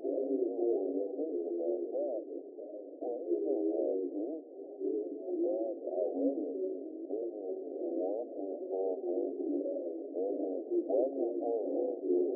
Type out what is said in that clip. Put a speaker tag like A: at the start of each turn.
A: wonderful, wonderful, wonderful.